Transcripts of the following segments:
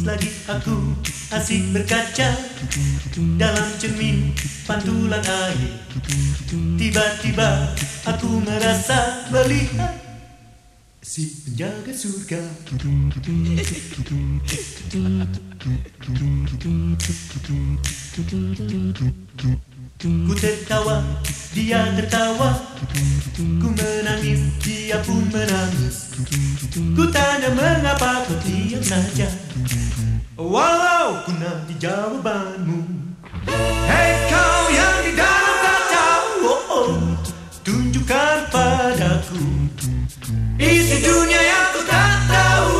Selagi aku asik berkaca Dalam cermin pantulan air Tiba-tiba aku merasa melihat Si penjaga surga Ku tertawa, dia tertawa. Ku menangis, dia pun menangis. Ku tanya mengapa kau diam saja. Walau ku nanti jawabanmu. Hei kau yang di dalam kaca oh, oh, Tunjukkan padaku. Isi dunia yang ku tak tahu.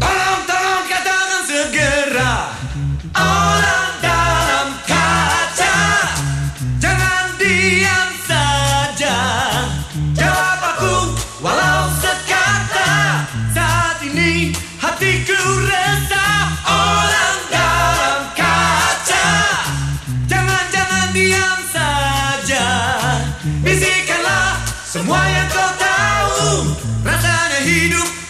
Tolong, tolong katakan segera. Orang semua yang kau tahu Rasanya hidup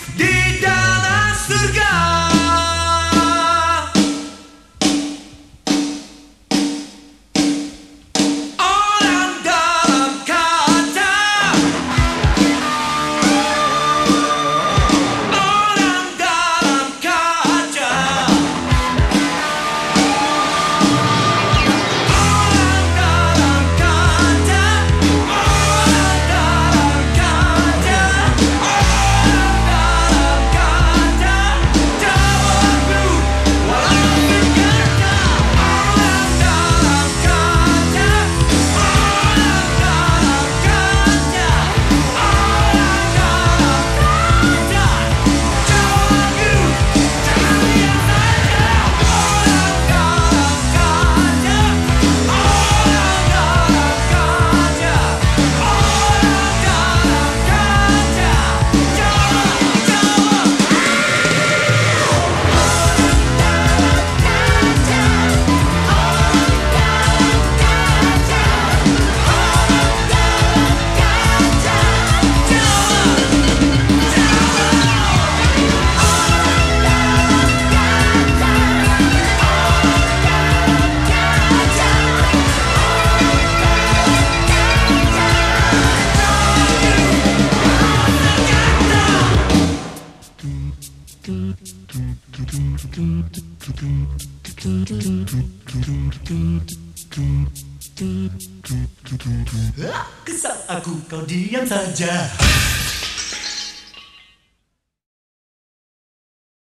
Kesal aku kau diam saja